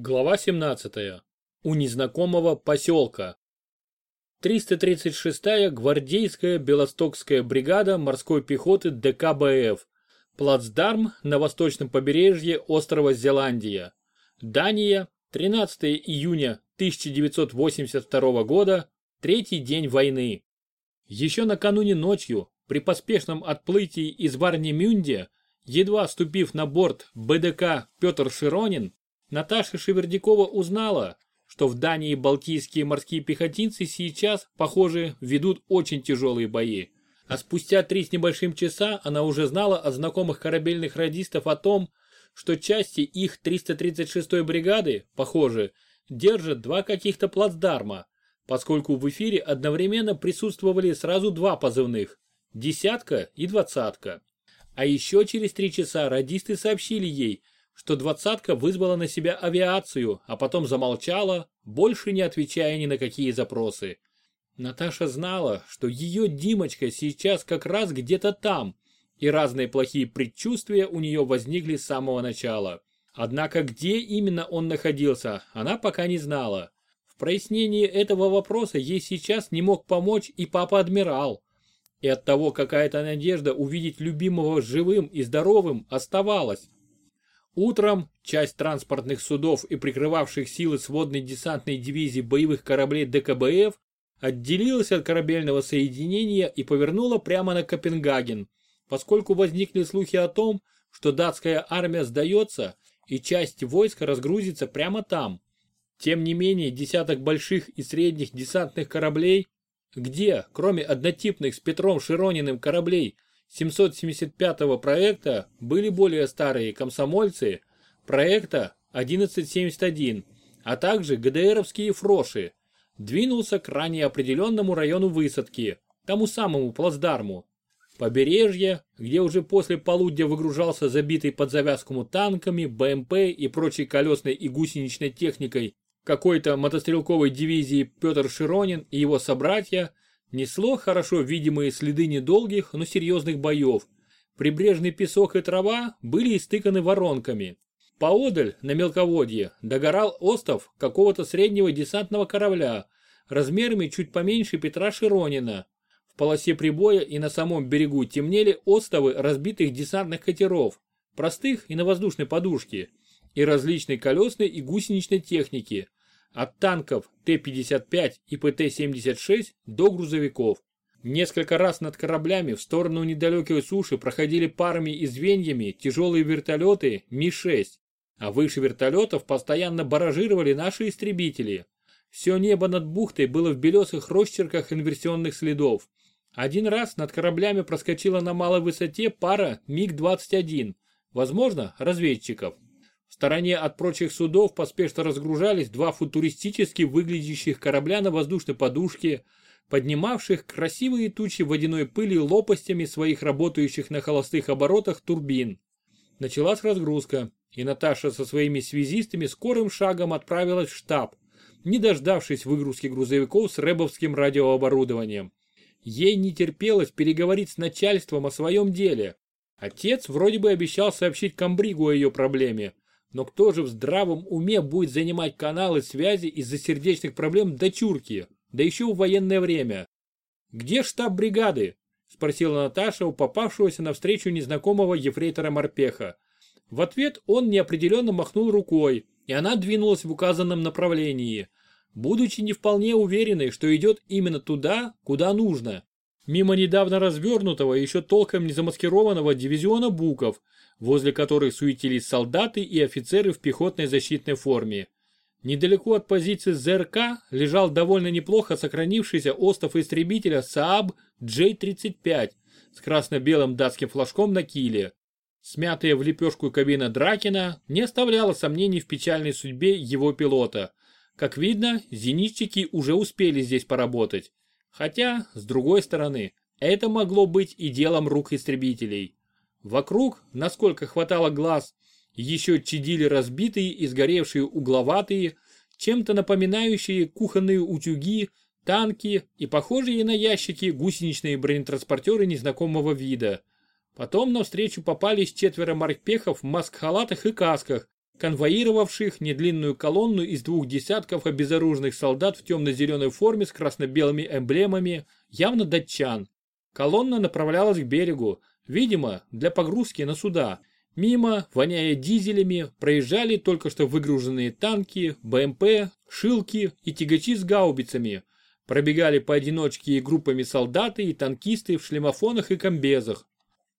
Глава 17. У незнакомого поселка. 336-я гвардейская Белостокская бригада морской пехоты ДКБФ. Плацдарм на восточном побережье острова Зеландия. Дания, 13 июня 1982 года, третий день войны. Еще накануне ночью, при поспешном отплытии из Варнемюнде, едва ступив на борт БДК Петр Широнин, Наташа Шевердякова узнала, что в Дании балтийские морские пехотинцы сейчас, похоже, ведут очень тяжелые бои. А спустя три с небольшим часа она уже знала от знакомых корабельных радистов о том, что части их 336-й бригады, похоже, держат два каких-то плацдарма, поскольку в эфире одновременно присутствовали сразу два позывных – «десятка» и «двадцатка». А еще через три часа радисты сообщили ей – что двадцатка вызвала на себя авиацию, а потом замолчала, больше не отвечая ни на какие запросы. Наташа знала, что ее Димочка сейчас как раз где-то там, и разные плохие предчувствия у нее возникли с самого начала. Однако где именно он находился, она пока не знала. В прояснении этого вопроса ей сейчас не мог помочь и папа-адмирал. И от того какая-то надежда увидеть любимого живым и здоровым оставалась. Утром часть транспортных судов и прикрывавших силы сводной десантной дивизии боевых кораблей ДКБФ отделилась от корабельного соединения и повернула прямо на Копенгаген, поскольку возникли слухи о том, что датская армия сдается и часть войск разгрузится прямо там. Тем не менее, десяток больших и средних десантных кораблей, где, кроме однотипных с Петром Широниным кораблей, 775 проекта были более старые комсомольцы проекта 1171, а также ГДРовские фроши. Двинулся к ранее определенному району высадки, тому самому плацдарму. Побережье, где уже после полудня выгружался забитый под завязку танками, БМП и прочей колесной и гусеничной техникой какой-то мотострелковой дивизии Петр Широнин и его собратья – Несло хорошо видимые следы недолгих, но серьезных боев. Прибрежный песок и трава были истыканы воронками. Поодаль, на мелководье, догорал остов какого-то среднего десантного корабля, размерами чуть поменьше Петра Широнина. В полосе прибоя и на самом берегу темнели остовы разбитых десантных катеров, простых и на воздушной подушке, и различной колесной и гусеничной техники, от танков Т-55 и ПТ-76 до грузовиков. Несколько раз над кораблями в сторону недалекой суши проходили парами и звеньями тяжелые вертолеты Ми-6, а выше вертолетов постоянно баражировали наши истребители. Все небо над бухтой было в белесых росчерках инверсионных следов. Один раз над кораблями проскочила на малой высоте пара МиГ-21, возможно, разведчиков. В стороне от прочих судов поспешно разгружались два футуристически выглядящих корабля на воздушной подушке, поднимавших красивые тучи водяной пыли лопастями своих работающих на холостых оборотах турбин. Началась разгрузка, и Наташа со своими связистами скорым шагом отправилась в штаб, не дождавшись выгрузки грузовиков с рэбовским радиооборудованием. Ей не терпелось переговорить с начальством о своем деле. Отец вроде бы обещал сообщить комбригу о ее проблеме, но кто же в здравом уме будет занимать каналы связи из-за сердечных проблем дочурки, да еще в военное время? Где штаб бригады? Спросила Наташа у попавшегося навстречу незнакомого ефрейтора Морпеха. В ответ он неопределенно махнул рукой, и она двинулась в указанном направлении, будучи не вполне уверенной, что идет именно туда, куда нужно. Мимо недавно развернутого, еще толком не замаскированного дивизиона Буков – возле которых суетились солдаты и офицеры в пехотной защитной форме. Недалеко от позиции ЗРК лежал довольно неплохо сохранившийся остов истребителя Saab J-35 с красно-белым датским флажком на киле. Смятая в лепешку кабина Дракина не оставляла сомнений в печальной судьбе его пилота. Как видно, зенитчики уже успели здесь поработать. Хотя, с другой стороны, это могло быть и делом рук истребителей. Вокруг, насколько хватало глаз, еще чадили разбитые и сгоревшие угловатые, чем-то напоминающие кухонные утюги, танки и похожие на ящики гусеничные бронетранспортеры незнакомого вида. Потом навстречу попались четверо морпехов в маск-халатах и касках, конвоировавших недлинную колонну из двух десятков обезоруженных солдат в темно-зеленой форме с красно-белыми эмблемами, явно датчан. Колонна направлялась к берегу, видимо, для погрузки на суда. Мимо, воняя дизелями, проезжали только что выгруженные танки, БМП, шилки и тягачи с гаубицами. Пробегали поодиночке и группами солдаты и танкисты в шлемофонах и комбезах.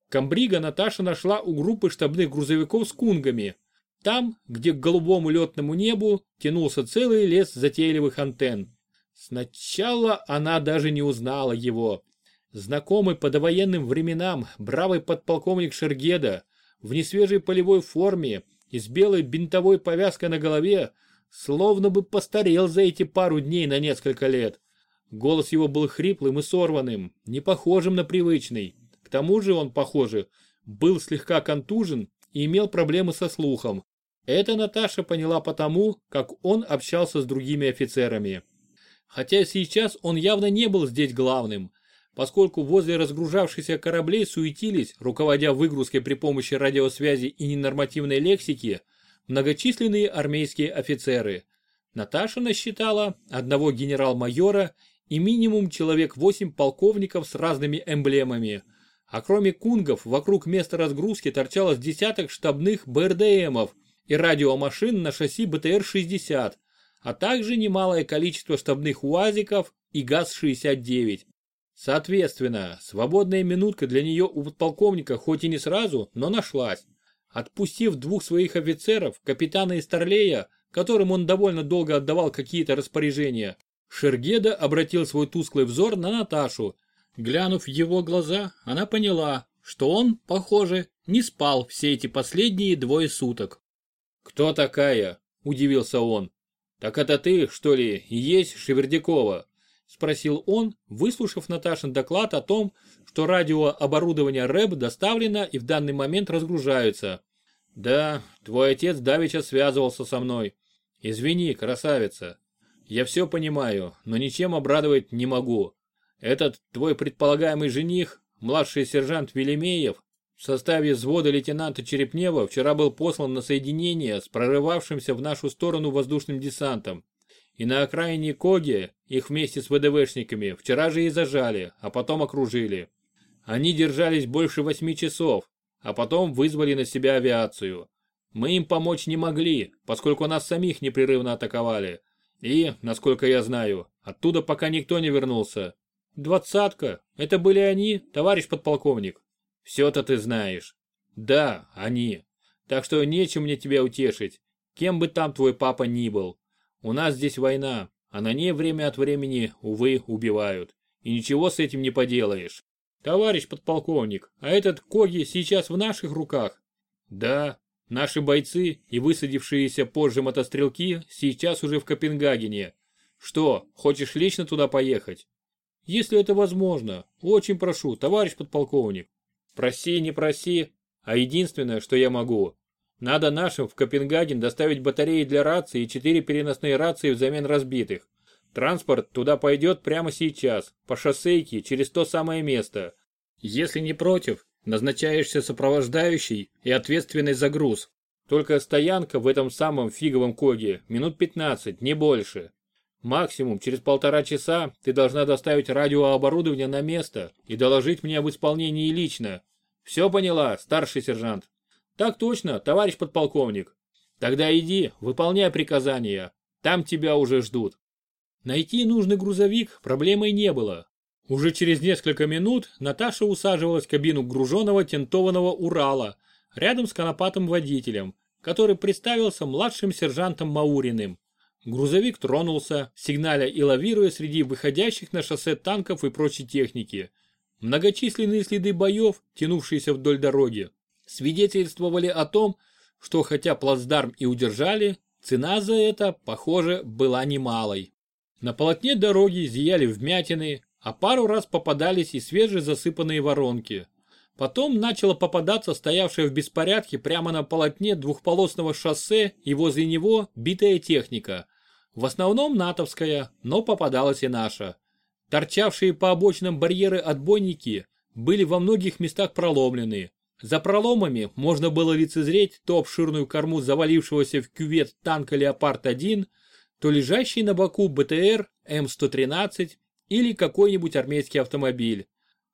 Камбрига Наташа нашла у группы штабных грузовиков с кунгами. Там, где к голубому летному небу тянулся целый лес затейливых антенн. Сначала она даже не узнала его. Знакомый по довоенным временам бравый подполковник Шергеда в несвежей полевой форме и с белой бинтовой повязкой на голове словно бы постарел за эти пару дней на несколько лет. Голос его был хриплым и сорванным, не похожим на привычный. К тому же он, похоже, был слегка контужен и имел проблемы со слухом. Это Наташа поняла потому, как он общался с другими офицерами. Хотя сейчас он явно не был здесь главным, поскольку возле разгружавшихся кораблей суетились, руководя выгрузкой при помощи радиосвязи и ненормативной лексики, многочисленные армейские офицеры. Наташа насчитала одного генерал-майора и минимум человек 8 полковников с разными эмблемами – а кроме кунгов, вокруг места разгрузки торчалось десяток штабных БРДМов и радиомашин на шасси БТР-60, а также немалое количество штабных УАЗиков и ГАЗ-69. Соответственно, свободная минутка для нее у подполковника хоть и не сразу, но нашлась. Отпустив двух своих офицеров, капитана и старлея, которым он довольно долго отдавал какие-то распоряжения, Шергеда обратил свой тусклый взор на Наташу Глянув в его глаза, она поняла, что он, похоже, не спал все эти последние двое суток. «Кто такая?» – удивился он. «Так это ты, что ли, есть Шевердякова?» – спросил он, выслушав Наташин доклад о том, что радиооборудование РЭБ доставлено и в данный момент разгружается. «Да, твой отец давеча связывался со мной. Извини, красавица. Я все понимаю, но ничем обрадовать не могу. Этот твой предполагаемый жених, младший сержант Велимеев, в составе взвода лейтенанта Черепнева вчера был послан на соединение с прорывавшимся в нашу сторону воздушным десантом. И на окраине Коги их вместе с ВДВшниками вчера же и зажали, а потом окружили. Они держались больше восьми часов, а потом вызвали на себя авиацию. Мы им помочь не могли, поскольку нас самих непрерывно атаковали. И, насколько я знаю, оттуда пока никто не вернулся. Двадцатка. Это были они, товарищ подполковник? Все-то ты знаешь. Да, они. Так что нечем мне тебя утешить. Кем бы там твой папа ни был. У нас здесь война, а на ней время от времени, увы, убивают. И ничего с этим не поделаешь. Товарищ подполковник, а этот Коги сейчас в наших руках? Да, наши бойцы и высадившиеся позже мотострелки сейчас уже в Копенгагене. Что, хочешь лично туда поехать? Если это возможно, очень прошу, товарищ подполковник. Проси, не проси, а единственное, что я могу. Надо нашим в Копенгаген доставить батареи для рации и четыре переносные рации взамен разбитых. Транспорт туда пойдет прямо сейчас, по шоссейке, через то самое место. Если не против, назначаешься сопровождающий и ответственный за груз. Только стоянка в этом самом фиговом коге минут 15, не больше. Максимум через полтора часа ты должна доставить радиооборудование на место и доложить мне об исполнении лично. Все поняла, старший сержант? Так точно, товарищ подполковник. Тогда иди, выполняй приказания. Там тебя уже ждут. Найти нужный грузовик проблемой не было. Уже через несколько минут Наташа усаживалась в кабину груженного тентованного Урала рядом с конопатым водителем, который представился младшим сержантом Мауриным. Грузовик тронулся, сигналя и лавируя среди выходящих на шоссе танков и прочей техники. Многочисленные следы боев, тянувшиеся вдоль дороги, свидетельствовали о том, что хотя плацдарм и удержали, цена за это, похоже, была немалой. На полотне дороги зияли вмятины, а пару раз попадались и свежезасыпанные воронки. Потом начала попадаться стоявшая в беспорядке прямо на полотне двухполосного шоссе и возле него битая техника. В основном натовская, но попадалась и наша. Торчавшие по обочинам барьеры отбойники были во многих местах проломлены. За проломами можно было лицезреть то обширную корму завалившегося в кювет танка «Леопард-1», то лежащий на боку БТР М113 или какой-нибудь армейский автомобиль.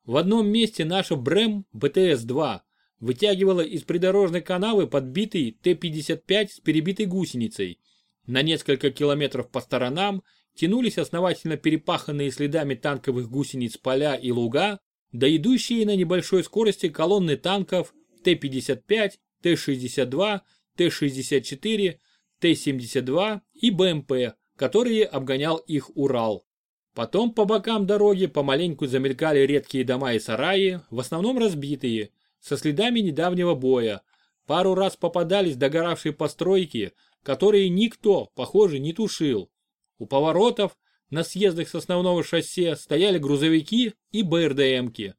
В одном месте наша БРЭМ БТС-2 вытягивала из придорожной канавы подбитый Т-55 с перебитой гусеницей. На несколько километров по сторонам тянулись основательно перепаханные следами танковых гусениц поля и луга, да идущие на небольшой скорости колонны танков Т-55, Т-62, Т-64, Т-72 и БМП, которые обгонял их Урал. Потом по бокам дороги помаленьку замелькали редкие дома и сараи, в основном разбитые, со следами недавнего боя. Пару раз попадались догоравшие постройки, которые никто, похоже, не тушил. У поворотов на съездах с основного шоссе стояли грузовики и БРДМки.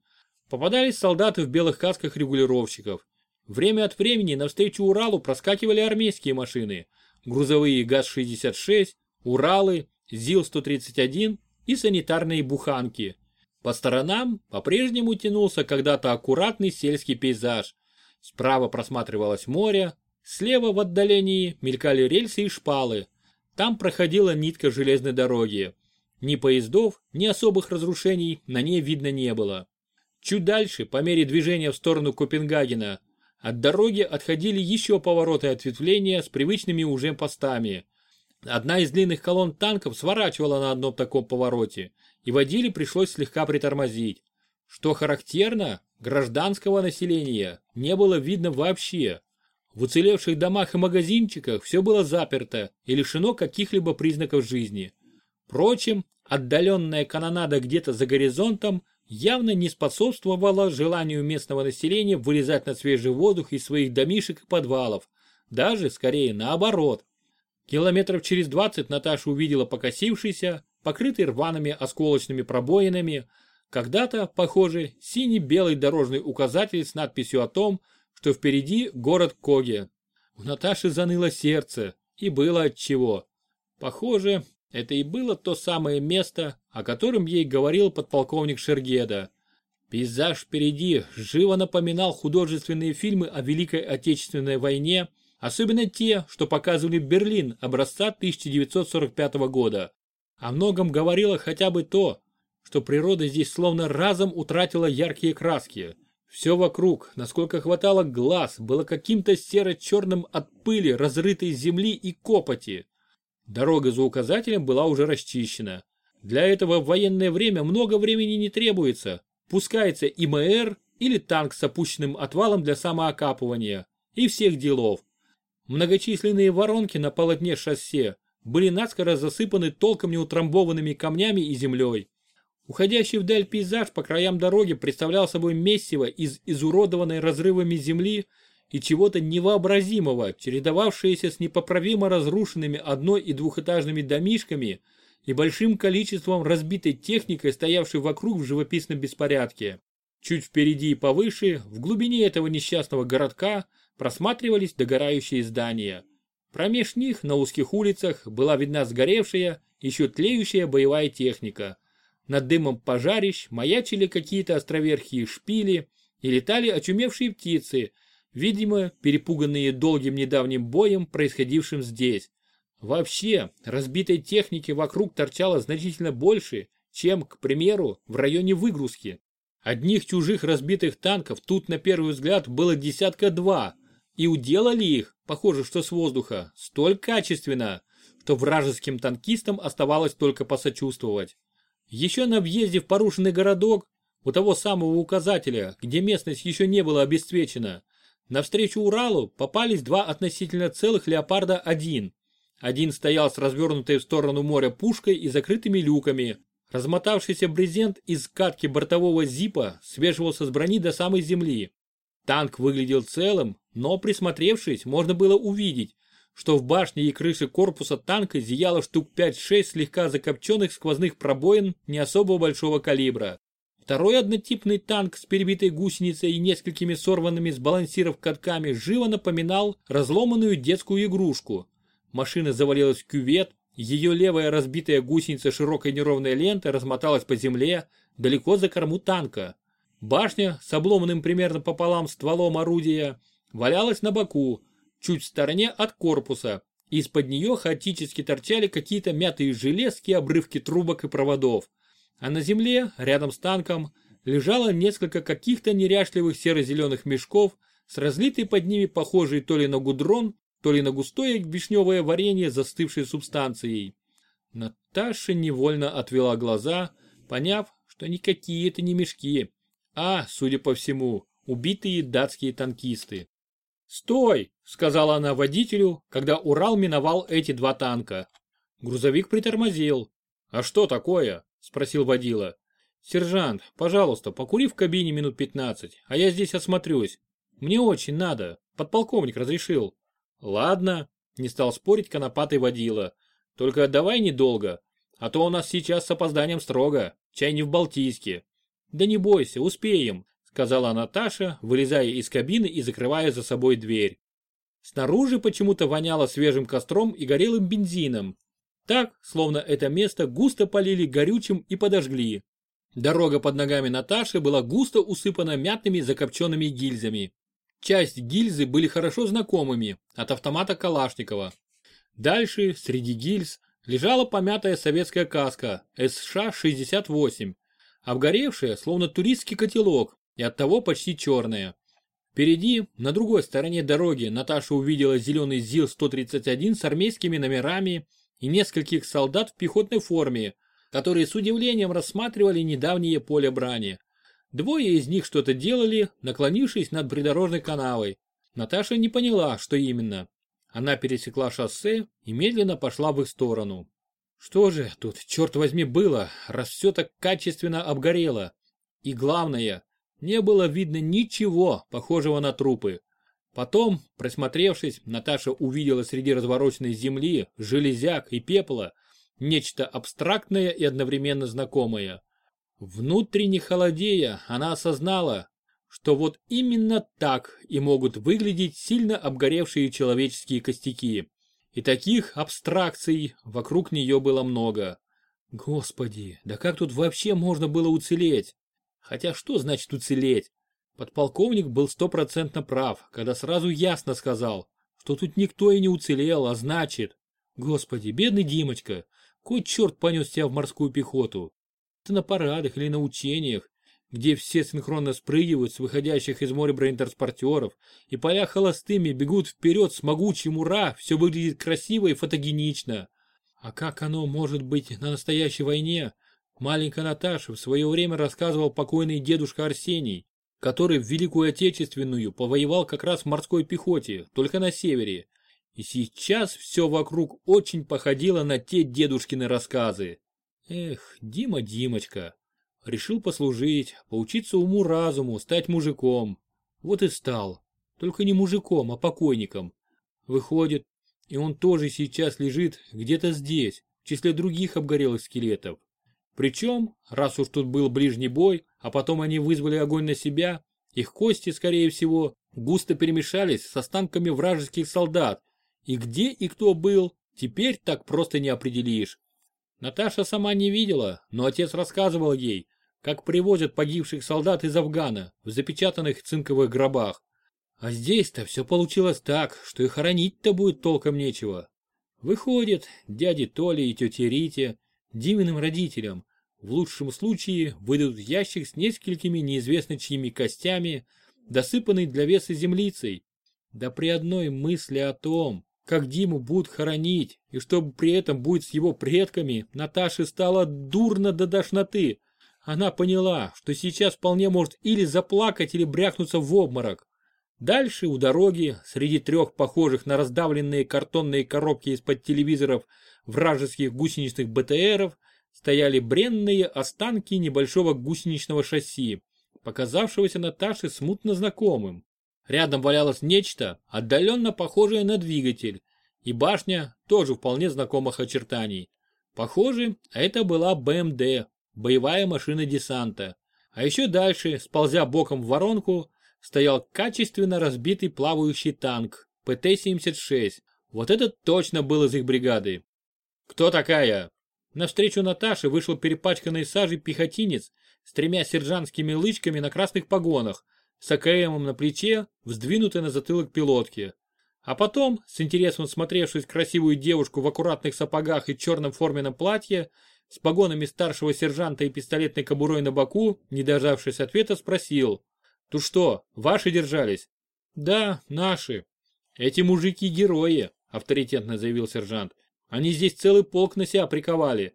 Попадались солдаты в белых касках регулировщиков. Время от времени навстречу Уралу проскакивали армейские машины. Грузовые ГАЗ-66, Уралы, ЗИЛ-131 и санитарные буханки. По сторонам по-прежнему тянулся когда-то аккуратный сельский пейзаж. Справа просматривалось море, слева в отдалении мелькали рельсы и шпалы. Там проходила нитка железной дороги. Ни поездов, ни особых разрушений на ней видно не было. Чуть дальше, по мере движения в сторону Копенгагена, от дороги отходили еще повороты ответвления с привычными уже постами. Одна из длинных колонн танков сворачивала на одном таком повороте, и водиле пришлось слегка притормозить. Что характерно, гражданского населения не было видно вообще. В уцелевших домах и магазинчиках все было заперто и лишено каких-либо признаков жизни. Впрочем, отдаленная канонада где-то за горизонтом явно не способствовала желанию местного населения вылезать на свежий воздух из своих домишек и подвалов. Даже, скорее, наоборот. Километров через 20 Наташа увидела покосившийся, покрытый рваными осколочными пробоинами, когда-то, похоже, синий-белый дорожный указатель с надписью о том, что впереди город Коге. У Наташи заныло сердце, и было отчего. Похоже, это и было то самое место, о котором ей говорил подполковник Шергеда. Пейзаж впереди живо напоминал художественные фильмы о Великой Отечественной войне, особенно те, что показывали Берлин образца 1945 года. О многом говорило хотя бы то, что природа здесь словно разом утратила яркие краски. Все вокруг, насколько хватало глаз, было каким-то серо-черным от пыли, разрытой земли и копоти. Дорога за указателем была уже расчищена. Для этого в военное время много времени не требуется. Пускается ИМР или танк с опущенным отвалом для самоокапывания. И всех делов. Многочисленные воронки на полотне шоссе были наскоро засыпаны толком неутрамбованными камнями и землей. Уходящий вдаль пейзаж по краям дороги представлял собой месиво из изуродованной разрывами земли и чего-то невообразимого, чередовавшееся с непоправимо разрушенными одно- и двухэтажными домишками и большим количеством разбитой техникой, стоявшей вокруг в живописном беспорядке. Чуть впереди и повыше, в глубине этого несчастного городка, просматривались догорающие здания. Промеж них на узких улицах была видна сгоревшая, еще тлеющая боевая техника – над дымом пожарищ маячили какие-то островерхие шпили и летали очумевшие птицы, видимо, перепуганные долгим недавним боем, происходившим здесь. Вообще, разбитой техники вокруг торчало значительно больше, чем, к примеру, в районе выгрузки. Одних чужих разбитых танков тут на первый взгляд было десятка два, и уделали их, похоже, что с воздуха, столь качественно, что вражеским танкистам оставалось только посочувствовать. Еще на въезде в порушенный городок, у того самого указателя, где местность еще не была обесцвечена, навстречу Уралу попались два относительно целых «Леопарда-1». Один стоял с развернутой в сторону моря пушкой и закрытыми люками. Размотавшийся брезент из катки бортового зипа свешивался с брони до самой земли. Танк выглядел целым, но присмотревшись, можно было увидеть, что в башне и крыше корпуса танка зияло штук 5-6 слегка закопченных сквозных пробоин не особо большого калибра. Второй однотипный танк с перебитой гусеницей и несколькими сорванными с балансиров катками живо напоминал разломанную детскую игрушку. Машина завалилась в кювет, ее левая разбитая гусеница широкой неровной ленты размоталась по земле, далеко за корму танка. Башня с обломанным примерно пополам стволом орудия валялась на боку, чуть в стороне от корпуса. Из-под нее хаотически торчали какие-то мятые железки, обрывки трубок и проводов. А на земле, рядом с танком, лежало несколько каких-то неряшливых серо-зеленых мешков с разлитой под ними похожей то ли на гудрон, то ли на густое вишневое варенье застывшей субстанцией. Наташа невольно отвела глаза, поняв, что никакие это не мешки, а, судя по всему, убитые датские танкисты. «Стой!» – сказала она водителю, когда Урал миновал эти два танка. Грузовик притормозил. «А что такое?» – спросил водила. «Сержант, пожалуйста, покури в кабине минут пятнадцать, а я здесь осмотрюсь. Мне очень надо, подполковник разрешил». «Ладно», – не стал спорить конопатый водила. «Только давай недолго, а то у нас сейчас с опозданием строго, чай не в Балтийске». «Да не бойся, успеем», – сказала Наташа, вылезая из кабины и закрывая за собой дверь. Снаружи почему-то воняло свежим костром и горелым бензином. Так, словно это место густо полили горючим и подожгли. Дорога под ногами Наташи была густо усыпана мятными закопченными гильзами. Часть гильзы были хорошо знакомыми, от автомата Калашникова. Дальше, среди гильз, лежала помятая советская каска СШ-68, обгоревшая, словно туристский котелок, и оттого почти черная. Впереди, на другой стороне дороги, Наташа увидела зеленый ЗИЛ-131 с армейскими номерами и нескольких солдат в пехотной форме, которые с удивлением рассматривали недавнее поле брани. Двое из них что-то делали, наклонившись над придорожной канавой. Наташа не поняла, что именно. Она пересекла шоссе и медленно пошла в их сторону. Что же тут, черт возьми, было, раз все так качественно обгорело? И главное, не было видно ничего похожего на трупы. Потом, присмотревшись, Наташа увидела среди развороченной земли, железяк и пепла нечто абстрактное и одновременно знакомое. Внутренне холодея, она осознала, что вот именно так и могут выглядеть сильно обгоревшие человеческие костяки. И таких абстракций вокруг нее было много. Господи, да как тут вообще можно было уцелеть? Хотя что значит уцелеть? Подполковник был стопроцентно прав, когда сразу ясно сказал, что тут никто и не уцелел, а значит... Господи, бедный Димочка, кой черт понес тебя в морскую пехоту? Ты на парадах или на учениях, где все синхронно спрыгивают с выходящих из моря бронетранспортеров, и поля холостыми бегут вперед с могучим ура, все выглядит красиво и фотогенично. А как оно может быть на настоящей войне, Маленькая Наташа в свое время рассказывал покойный дедушка Арсений, который в Великую Отечественную повоевал как раз в морской пехоте, только на севере. И сейчас все вокруг очень походило на те дедушкины рассказы. Эх, Дима Димочка. Решил послужить, поучиться уму-разуму, стать мужиком. Вот и стал. Только не мужиком, а покойником. Выходит, и он тоже сейчас лежит где-то здесь, в числе других обгорелых скелетов. Причем, раз уж тут был ближний бой, а потом они вызвали огонь на себя, их кости, скорее всего, густо перемешались с останками вражеских солдат, и где и кто был, теперь так просто не определишь. Наташа сама не видела, но отец рассказывал ей, как привозят погибших солдат из Афгана в запечатанных цинковых гробах. А здесь-то все получилось так, что и хоронить-то будет толком нечего. Выходит, дяди Толи и тете Рите Диминым родителям, в лучшем случае выдадут ящик с несколькими неизвестно чьими костями, досыпанный для веса землицей. Да при одной мысли о том, как Диму будут хоронить, и чтобы при этом будет с его предками, Наташе стало дурно до тошноты. Она поняла, что сейчас вполне может или заплакать, или брякнуться в обморок. Дальше у дороги, среди трех похожих на раздавленные картонные коробки из-под телевизоров вражеских гусеничных БТРов, стояли бренные останки небольшого гусеничного шасси, показавшегося Наташе смутно знакомым. Рядом валялось нечто, отдаленно похожее на двигатель, и башня тоже вполне знакомых очертаний. Похоже, это была БМД, боевая машина десанта. А еще дальше, сползя боком в воронку, стоял качественно разбитый плавающий танк ПТ-76. Вот этот точно был из их бригады. «Кто такая?» Навстречу Наташе вышел перепачканный сажей пехотинец с тремя сержантскими лычками на красных погонах, с АКМом на плече, вздвинутой на затылок пилотки. А потом, с интересом смотревшись красивую девушку в аккуратных сапогах и черном форменном платье, с погонами старшего сержанта и пистолетной кобурой на боку, не дождавшись ответа, спросил. «Тут что, ваши держались?» «Да, наши. Эти мужики герои», авторитетно заявил сержант. Они здесь целый полк на себя приковали.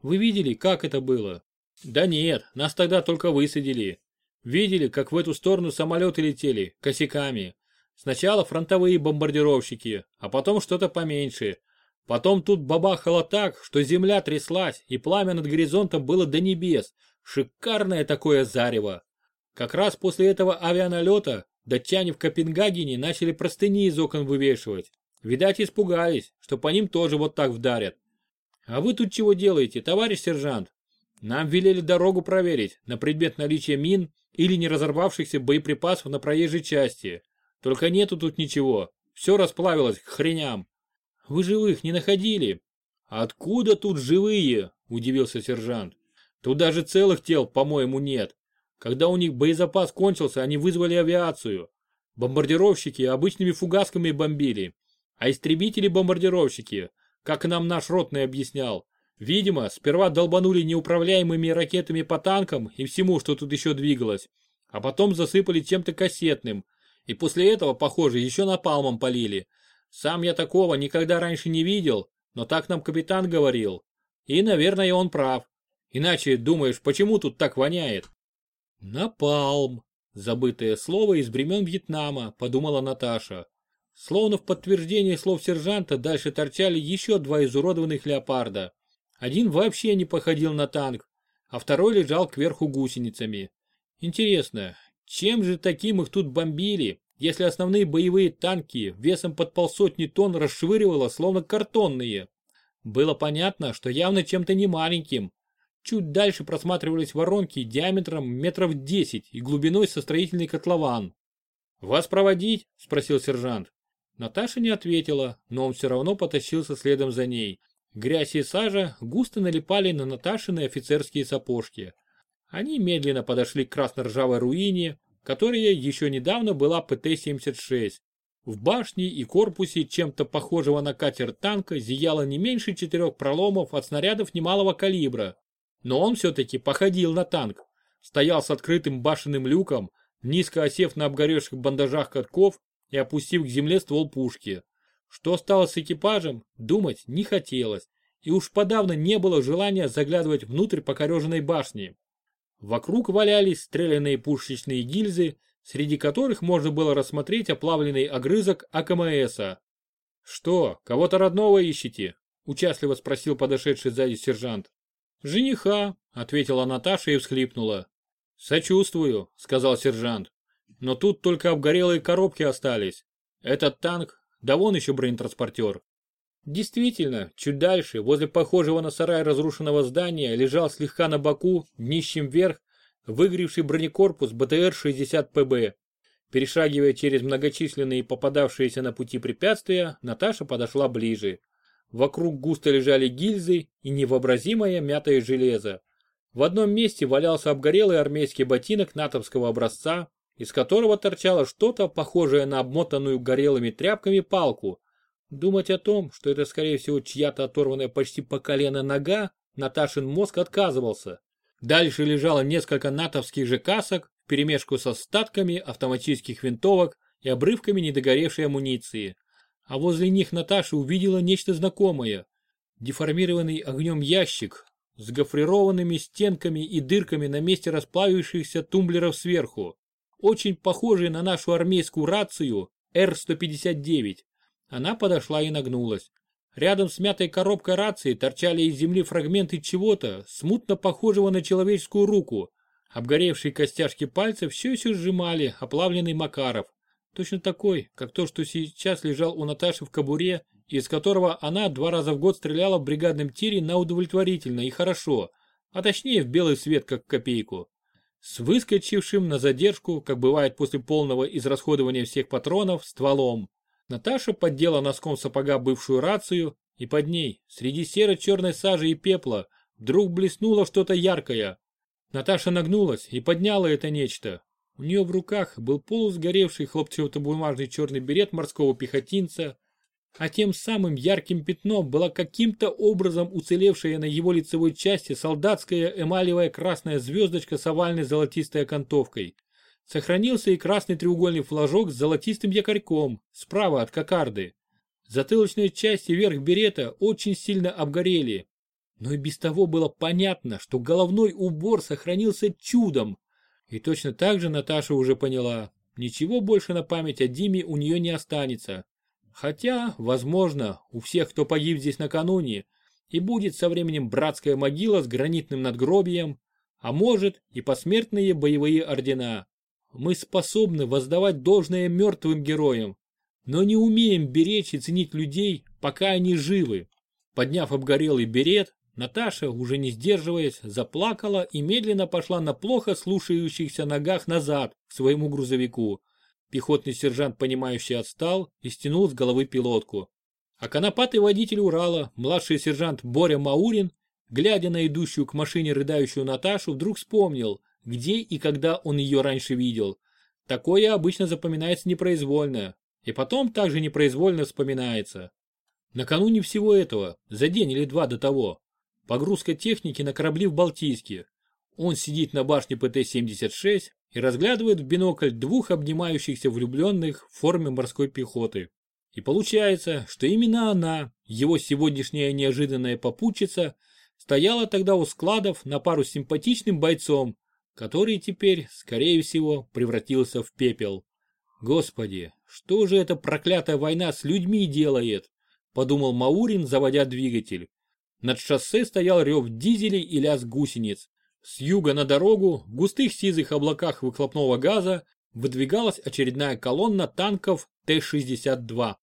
Вы видели, как это было? Да нет, нас тогда только высадили. Видели, как в эту сторону самолеты летели, косяками. Сначала фронтовые бомбардировщики, а потом что-то поменьше. Потом тут бабахало так, что земля тряслась, и пламя над горизонтом было до небес. Шикарное такое зарево. Как раз после этого авианалета датчане в Копенгагене начали простыни из окон вывешивать. Видать, испугались, что по ним тоже вот так вдарят. А вы тут чего делаете, товарищ сержант? Нам велели дорогу проверить на предмет наличия мин или не разорвавшихся боеприпасов на проезжей части. Только нету тут ничего. Все расплавилось к хреням. Вы живых не находили? Откуда тут живые? Удивился сержант. Тут даже целых тел, по-моему, нет. Когда у них боезапас кончился, они вызвали авиацию. Бомбардировщики обычными фугасками бомбили. А истребители-бомбардировщики, как нам наш ротный объяснял, видимо, сперва долбанули неуправляемыми ракетами по танкам и всему, что тут еще двигалось, а потом засыпали чем-то кассетным, и после этого, похоже, еще напалмом полили. Сам я такого никогда раньше не видел, но так нам капитан говорил. И, наверное, он прав. Иначе, думаешь, почему тут так воняет? Напалм. Забытое слово из времен Вьетнама, подумала Наташа. Словно в подтверждение слов сержанта дальше торчали еще два изуродованных леопарда. Один вообще не походил на танк, а второй лежал кверху гусеницами. Интересно, чем же таким их тут бомбили, если основные боевые танки весом под полсотни тонн расшвыривало, словно картонные? Было понятно, что явно чем-то не маленьким. Чуть дальше просматривались воронки диаметром метров 10 и глубиной со строительный котлован. «Вас проводить?» – спросил сержант. Наташа не ответила, но он все равно потащился следом за ней. Грязь и сажа густо налипали на Наташины офицерские сапожки. Они медленно подошли к красно-ржавой руине, которая еще недавно была ПТ-76. В башне и корпусе чем-то похожего на катер танка зияло не меньше четырех проломов от снарядов немалого калибра. Но он все-таки походил на танк. Стоял с открытым башенным люком, низко осев на обгоревших бандажах катков и опустив к земле ствол пушки. Что стало с экипажем, думать не хотелось, и уж подавно не было желания заглядывать внутрь покореженной башни. Вокруг валялись стрелянные пушечные гильзы, среди которых можно было рассмотреть оплавленный огрызок АКМСа. «Что, кого-то родного ищете?» – участливо спросил подошедший сзади сержант. «Жениха», – ответила Наташа и всхлипнула. «Сочувствую», – сказал сержант. Но тут только обгорелые коробки остались. Этот танк, да вон еще бронетранспортер. Действительно, чуть дальше, возле похожего на сарай разрушенного здания, лежал слегка на боку, днищем вверх, выгоревший бронекорпус БТР-60ПБ. Перешагивая через многочисленные попадавшиеся на пути препятствия, Наташа подошла ближе. Вокруг густо лежали гильзы и невообразимое мятое железо. В одном месте валялся обгорелый армейский ботинок натовского образца, из которого торчало что-то похожее на обмотанную горелыми тряпками палку. Думать о том, что это скорее всего чья-то оторванная почти по колено нога, Наташин мозг отказывался. Дальше лежало несколько натовских же касок вперемешку с остатками автоматических винтовок и обрывками недогоревшей амуниции. А возле них Наташа увидела нечто знакомое. Деформированный огнем ящик с гофрированными стенками и дырками на месте расплавившихся тумблеров сверху очень похожий на нашу армейскую рацию Р-159. Она подошла и нагнулась. Рядом с мятой коробкой рации торчали из земли фрагменты чего-то, смутно похожего на человеческую руку. Обгоревшие костяшки пальцев все еще сжимали оплавленный Макаров. Точно такой, как то, что сейчас лежал у Наташи в кобуре, из которого она два раза в год стреляла в бригадном тире на удовлетворительно и хорошо, а точнее в белый свет, как копейку с выскочившим на задержку, как бывает после полного израсходования всех патронов, стволом. Наташа поддела носком сапога бывшую рацию, и под ней, среди серо-черной сажи и пепла, вдруг блеснуло что-то яркое. Наташа нагнулась и подняла это нечто. У нее в руках был полусгоревший хлопчатобумажный черный берет морского пехотинца, а тем самым ярким пятном была каким-то образом уцелевшая на его лицевой части солдатская эмалевая красная звездочка с овальной золотистой окантовкой. Сохранился и красный треугольный флажок с золотистым якорьком, справа от кокарды. Затылочные части верх берета очень сильно обгорели. Но и без того было понятно, что головной убор сохранился чудом. И точно так же Наташа уже поняла, ничего больше на память о Диме у нее не останется. Хотя, возможно, у всех, кто погиб здесь накануне, и будет со временем братская могила с гранитным надгробием, а может и посмертные боевые ордена. Мы способны воздавать должное мертвым героям, но не умеем беречь и ценить людей, пока они живы. Подняв обгорелый берет, Наташа, уже не сдерживаясь, заплакала и медленно пошла на плохо слушающихся ногах назад к своему грузовику. Пехотный сержант, понимающий, отстал и стянул с головы пилотку. А конопатый водитель Урала, младший сержант Боря Маурин, глядя на идущую к машине рыдающую Наташу, вдруг вспомнил, где и когда он ее раньше видел. Такое обычно запоминается непроизвольно, и потом также непроизвольно вспоминается. Накануне всего этого, за день или два до того, погрузка техники на корабли в Балтийске. Он сидит на башне ПТ-76 и разглядывает в бинокль двух обнимающихся влюбленных в форме морской пехоты. И получается, что именно она, его сегодняшняя неожиданная попутчица, стояла тогда у складов на пару с симпатичным бойцом, который теперь, скорее всего, превратился в пепел. Господи, что же эта проклятая война с людьми делает? Подумал Маурин, заводя двигатель. Над шоссе стоял рев дизелей и лязг гусениц. С юга на дорогу, в густых сизых облаках выхлопного газа, выдвигалась очередная колонна танков Т-62.